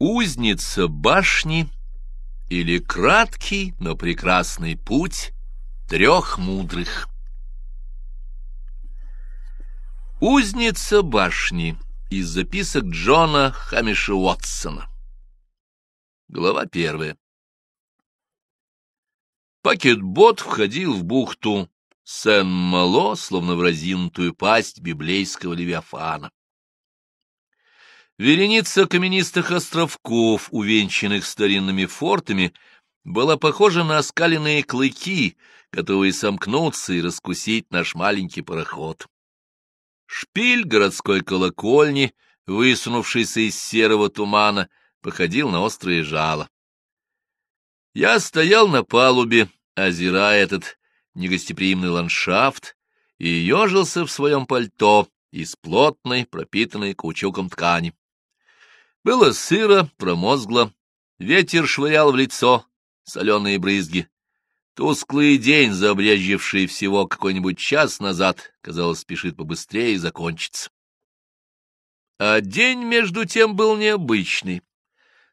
Узница башни или краткий, но прекрасный путь трех мудрых. Узница башни из записок Джона Хамиша Уотсона. Глава первая. Пакетбот входил в бухту Сен-Мало, словно в разинутую пасть библейского левиафана. Вереница каменистых островков, увенчанных старинными фортами, была похожа на оскаленные клыки, готовые сомкнуться и раскусить наш маленький пароход. Шпиль городской колокольни, высунувшийся из серого тумана, походил на острые жало. Я стоял на палубе, озирая этот негостеприимный ландшафт, и ежился в своем пальто из плотной, пропитанной каучуком ткани. Было сыро, промозгло, ветер швырял в лицо соленые брызги. Тусклый день, забрежевший всего какой-нибудь час назад, казалось, спешит побыстрее закончиться. А день, между тем, был необычный.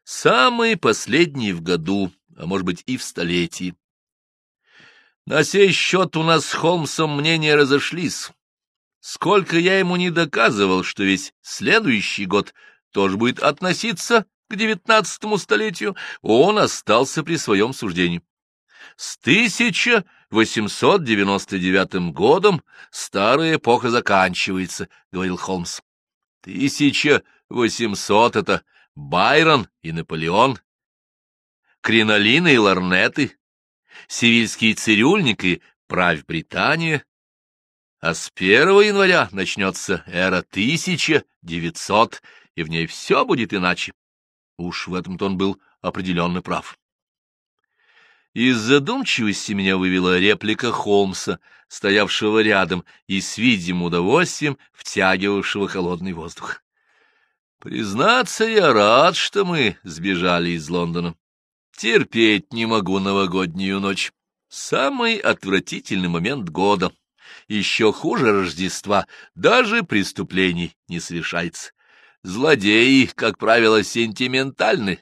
Самый последний в году, а может быть и в столетии. На сей счет у нас с Холмсом мнения разошлись. Сколько я ему не доказывал, что весь следующий год тоже будет относиться к девятнадцатому столетию, он остался при своем суждении. С 1899 годом старая эпоха заканчивается, — говорил Холмс. Тысяча восемьсот — это Байрон и Наполеон, кринолины и ларнеты, сивильский цирюльник и правь Британия, а с 1 января начнется эра 1900 и в ней все будет иначе. Уж в этом-то он был определенно прав. Из задумчивости меня вывела реплика Холмса, стоявшего рядом и с видимым удовольствием втягивавшего холодный воздух. Признаться, я рад, что мы сбежали из Лондона. Терпеть не могу новогоднюю ночь. Самый отвратительный момент года. Еще хуже Рождества, даже преступлений не совершается. Злодеи, как правило, сентиментальны,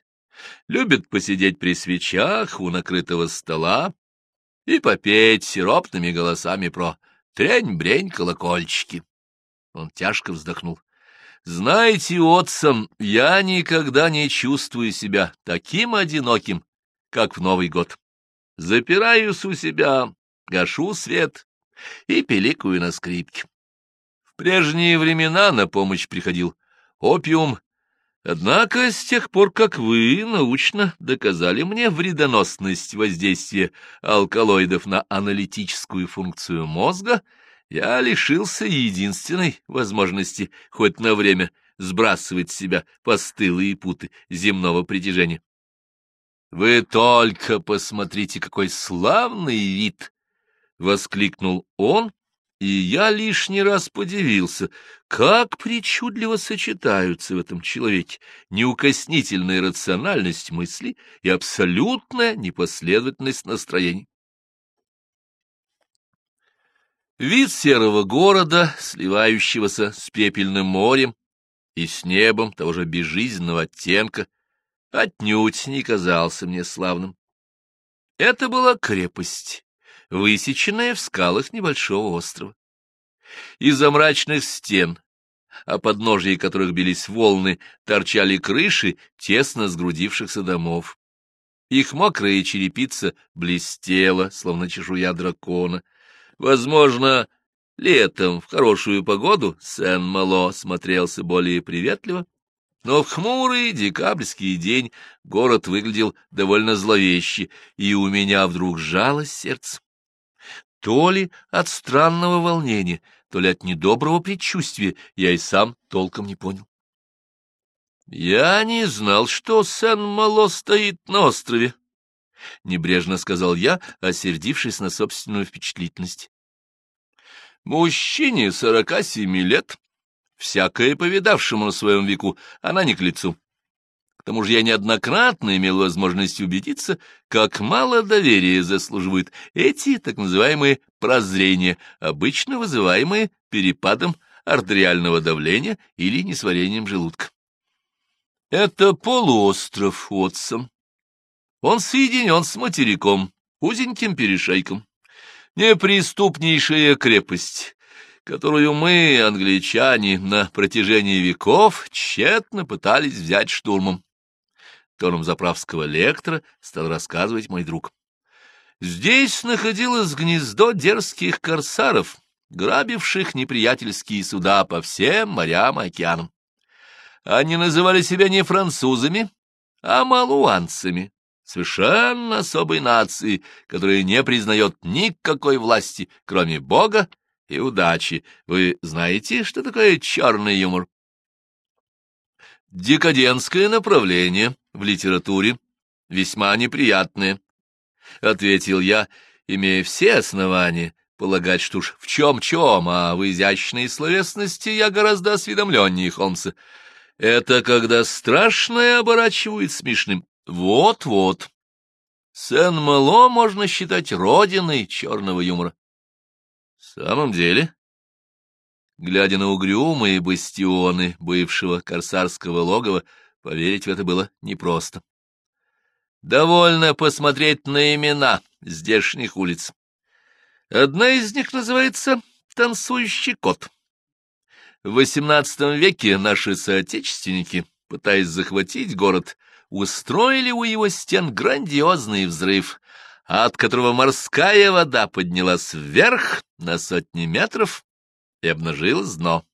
любят посидеть при свечах у накрытого стола и попеть сиропными голосами про трень-брень колокольчики. Он тяжко вздохнул. Знаете, Отсон, я никогда не чувствую себя таким одиноким, как в Новый год. Запираюсь у себя, гашу свет и пиликаю на скрипке. В прежние времена на помощь приходил опиум. Однако с тех пор, как вы научно доказали мне вредоносность воздействия алкалоидов на аналитическую функцию мозга, я лишился единственной возможности хоть на время сбрасывать с себя постылые путы земного притяжения. Вы только посмотрите, какой славный вид! — воскликнул он, и я лишний раз подивился, как причудливо сочетаются в этом человеке неукоснительная рациональность мысли и абсолютная непоследовательность настроений. Вид серого города, сливающегося с пепельным морем и с небом того же безжизненного оттенка, отнюдь не казался мне славным. Это была крепость, высеченная в скалах небольшого острова. Из-за мрачных стен, о подножии которых бились волны, торчали крыши тесно сгрудившихся домов. Их мокрая черепица блестела, словно чешуя дракона. Возможно, летом в хорошую погоду Сен-Мало смотрелся более приветливо, но в хмурый декабрьский день город выглядел довольно зловеще, и у меня вдруг сжалось сердце. То ли от странного волнения, то ли от недоброго предчувствия, я и сам толком не понял. «Я не знал, что Сен-Мало стоит на острове», — небрежно сказал я, осердившись на собственную впечатлительность. «Мужчине сорока семи лет, всякое повидавшему на своем веку, она не к лицу. К тому же я неоднократно имел возможность убедиться, как мало доверия заслуживают эти так называемые прозрения, обычно вызываемые перепадом артериального давления или несварением желудка. Это полуостров Уотсон. Он соединен с материком, узеньким перешейком. Неприступнейшая крепость, которую мы, англичане, на протяжении веков тщетно пытались взять штурмом. Тоном заправского лектора стал рассказывать мой друг. Здесь находилось гнездо дерзких корсаров, грабивших неприятельские суда по всем морям и океанам. Они называли себя не французами, а малуанцами, совершенно особой нации, которая не признает никакой власти, кроме Бога и удачи. Вы знаете, что такое черный юмор? Декадентское направление в литературе, весьма неприятное, — ответил я, имея все основания полагать, что уж в чем-чем, а в изящной словесности я гораздо осведомленнее Холмса. Это когда страшное оборачивает смешным. Вот-вот. Сен-Мало можно считать родиной черного юмора. В самом деле, глядя на угрюмые бастионы бывшего корсарского логова, поверить в это было непросто. Довольно посмотреть на имена здешних улиц. Одна из них называется «Танцующий кот». В XVIII веке наши соотечественники, пытаясь захватить город, устроили у его стен грандиозный взрыв, от которого морская вода поднялась вверх на сотни метров и обнажилось дно.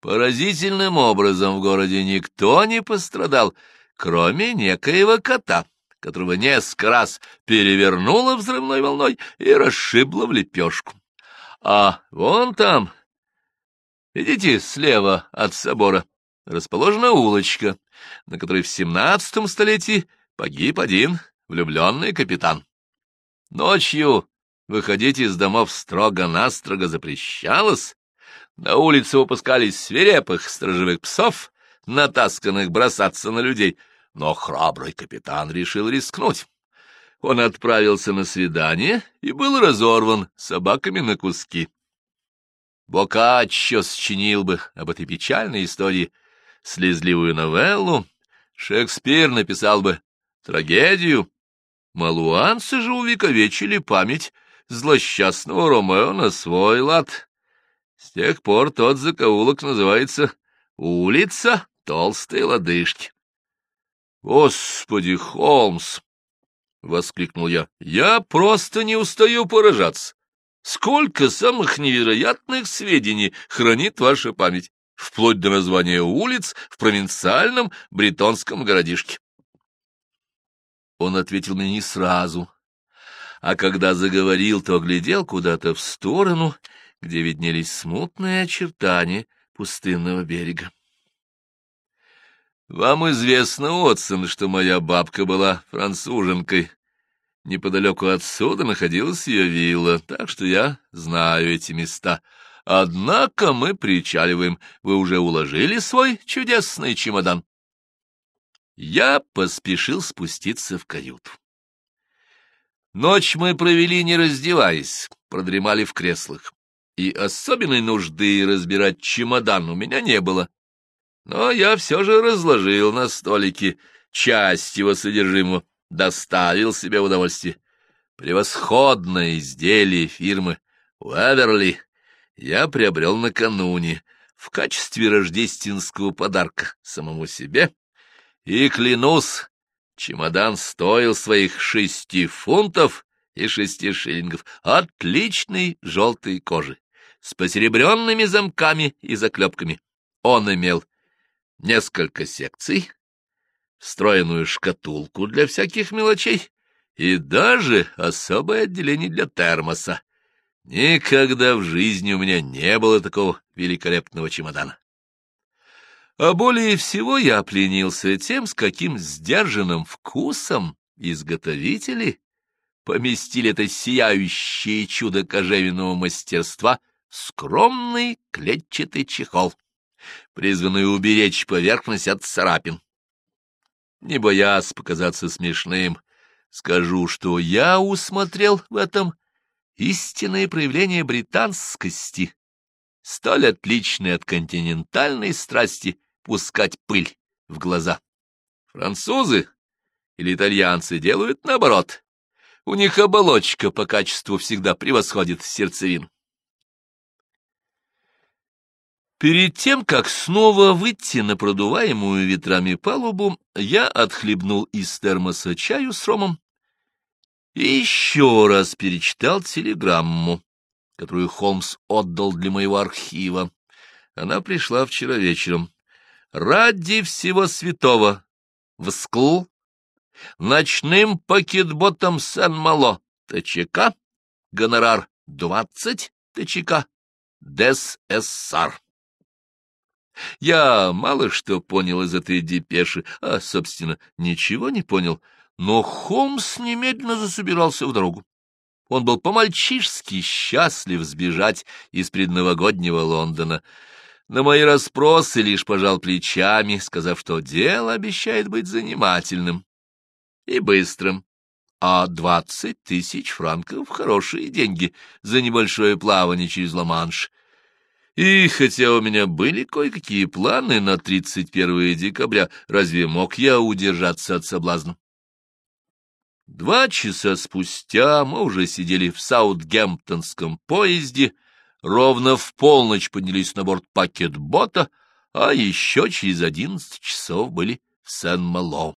Поразительным образом в городе никто не пострадал, кроме некоего кота которого несколько раз перевернуло взрывной волной и расшибло в лепешку. А вон там, идите слева от собора, расположена улочка, на которой в семнадцатом столетии погиб один влюбленный капитан. Ночью выходить из домов строго-настрого запрещалось, на улицу выпускались свирепых сторожевых псов, натасканных бросаться на людей, но храбрый капитан решил рискнуть. Он отправился на свидание и был разорван собаками на куски. Бокаччо сочинил бы об этой печальной истории слезливую новеллу, Шекспир написал бы трагедию, малуанцы же увековечили память злосчастного Ромео на свой лад. С тех пор тот закоулок называется «Улица толстой лодыжки». «Господи, Холмс!» — воскликнул я. «Я просто не устаю поражаться. Сколько самых невероятных сведений хранит ваша память, вплоть до названия улиц в провинциальном бретонском городишке». Он ответил мне не сразу, а когда заговорил, то глядел куда-то в сторону, где виднелись смутные очертания пустынного берега. Вам известно, Отсон, что моя бабка была француженкой. Неподалеку отсюда находилась ее вилла, так что я знаю эти места. Однако мы причаливаем. Вы уже уложили свой чудесный чемодан? Я поспешил спуститься в каюту. Ночь мы провели, не раздеваясь, продремали в креслах. И особенной нужды разбирать чемодан у меня не было. Но я все же разложил на столике часть его содержимого, доставил себе удовольствие. Превосходное изделие фирмы Уэверли я приобрел накануне в качестве рождественского подарка самому себе, и, клянусь, чемодан стоил своих шести фунтов и шести шиллингов. Отличной желтой кожи, с посеребренными замками и заклепками. Он имел несколько секций, встроенную шкатулку для всяких мелочей и даже особое отделение для термоса. Никогда в жизни у меня не было такого великолепного чемодана. А более всего я пленился тем, с каким сдержанным вкусом изготовители поместили это сияющее чудо кожевенного мастерства скромный клетчатый чехол призванную уберечь поверхность от царапин. Не боясь показаться смешным, скажу, что я усмотрел в этом истинное проявление британскости, столь отличное от континентальной страсти пускать пыль в глаза. Французы или итальянцы делают наоборот. У них оболочка по качеству всегда превосходит сердцевину. Перед тем, как снова выйти на продуваемую ветрами палубу, я отхлебнул из термоса чаю с ромом и еще раз перечитал телеграмму, которую Холмс отдал для моего архива. Она пришла вчера вечером. «Ради всего святого! Вскл! Ночным пакетботом Сен-Мало! ТЧК! Гонорар двадцать ТЧК! ДССР!» Я мало что понял из этой депеши, а, собственно, ничего не понял, но Холмс немедленно засобирался в дорогу. Он был по-мальчишски счастлив сбежать из предновогоднего Лондона. На мои расспросы лишь пожал плечами, сказав, что дело обещает быть занимательным и быстрым. А двадцать тысяч франков — хорошие деньги за небольшое плавание через Ла-Манш. И хотя у меня были кое-какие планы на 31 декабря, разве мог я удержаться от соблазна? Два часа спустя мы уже сидели в Саутгемптонском поезде, ровно в полночь поднялись на борт пакетбота, а еще через одиннадцать часов были в Сен-Мало.